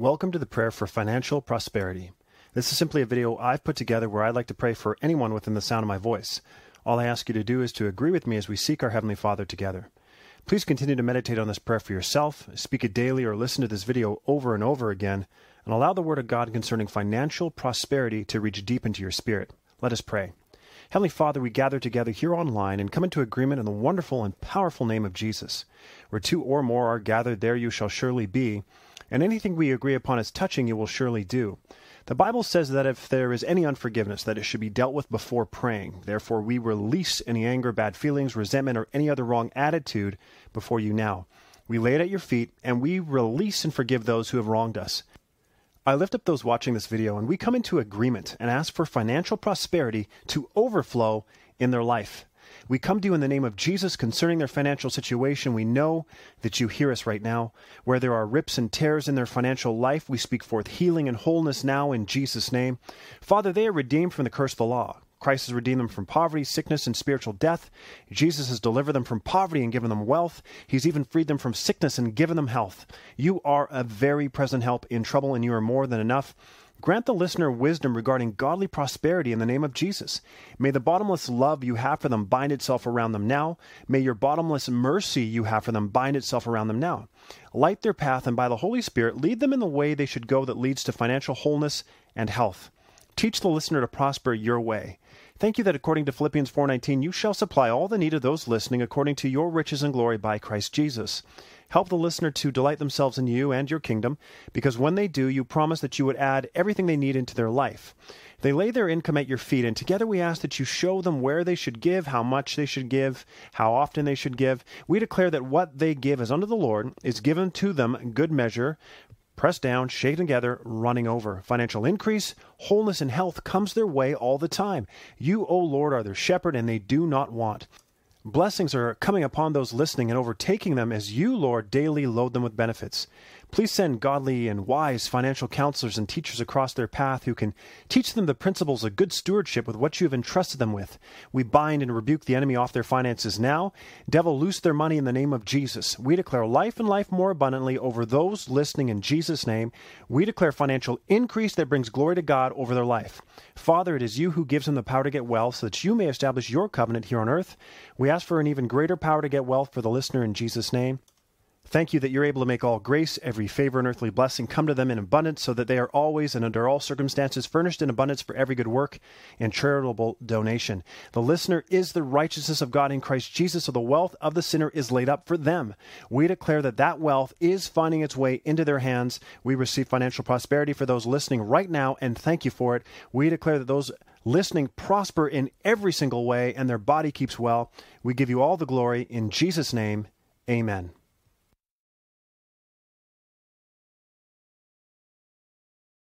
Welcome to the prayer for financial prosperity. This is simply a video I've put together where I'd like to pray for anyone within the sound of my voice. All I ask you to do is to agree with me as we seek our Heavenly Father together. Please continue to meditate on this prayer for yourself, speak it daily, or listen to this video over and over again, and allow the Word of God concerning financial prosperity to reach deep into your spirit. Let us pray. Heavenly Father, we gather together here online and come into agreement in the wonderful and powerful name of Jesus. Where two or more are gathered, there you shall surely be and anything we agree upon as touching you will surely do. The Bible says that if there is any unforgiveness, that it should be dealt with before praying. Therefore, we release any anger, bad feelings, resentment, or any other wrong attitude before you now. We lay it at your feet, and we release and forgive those who have wronged us. I lift up those watching this video, and we come into agreement and ask for financial prosperity to overflow in their life. We come to you in the name of Jesus concerning their financial situation. We know that you hear us right now. Where there are rips and tears in their financial life, we speak forth healing and wholeness now in Jesus' name. Father, they are redeemed from the curse of the law. Christ has redeemed them from poverty, sickness, and spiritual death. Jesus has delivered them from poverty and given them wealth. He's even freed them from sickness and given them health. You are a very present help in trouble, and you are more than enough. Grant the listener wisdom regarding godly prosperity in the name of Jesus. May the bottomless love you have for them bind itself around them now. May your bottomless mercy you have for them bind itself around them now. Light their path and by the Holy Spirit lead them in the way they should go that leads to financial wholeness and health. Teach the listener to prosper your way. Thank you that according to Philippians 4:19 you shall supply all the need of those listening according to your riches and glory by Christ Jesus. Help the listener to delight themselves in you and your kingdom, because when they do, you promise that you would add everything they need into their life. They lay their income at your feet, and together we ask that you show them where they should give, how much they should give, how often they should give. We declare that what they give as unto the Lord is given to them good measure, pressed down, shaken together, running over. Financial increase, wholeness, and health comes their way all the time. You, O Lord, are their shepherd, and they do not want. Blessings are coming upon those listening and overtaking them as you, Lord, daily load them with benefits. Please send godly and wise financial counselors and teachers across their path who can teach them the principles of good stewardship with what you have entrusted them with. We bind and rebuke the enemy off their finances now. Devil, loose their money in the name of Jesus. We declare life and life more abundantly over those listening in Jesus' name. We declare financial increase that brings glory to God over their life. Father, it is you who gives them the power to get wealth so that you may establish your covenant here on earth. We ask for an even greater power to get wealth for the listener in Jesus' name. Thank you that you're able to make all grace, every favor, and earthly blessing come to them in abundance, so that they are always and under all circumstances furnished in abundance for every good work and charitable donation. The listener is the righteousness of God in Christ Jesus, so the wealth of the sinner is laid up for them. We declare that that wealth is finding its way into their hands. We receive financial prosperity for those listening right now, and thank you for it. We declare that those listening prosper in every single way and their body keeps well. We give you all the glory in Jesus' name. Amen.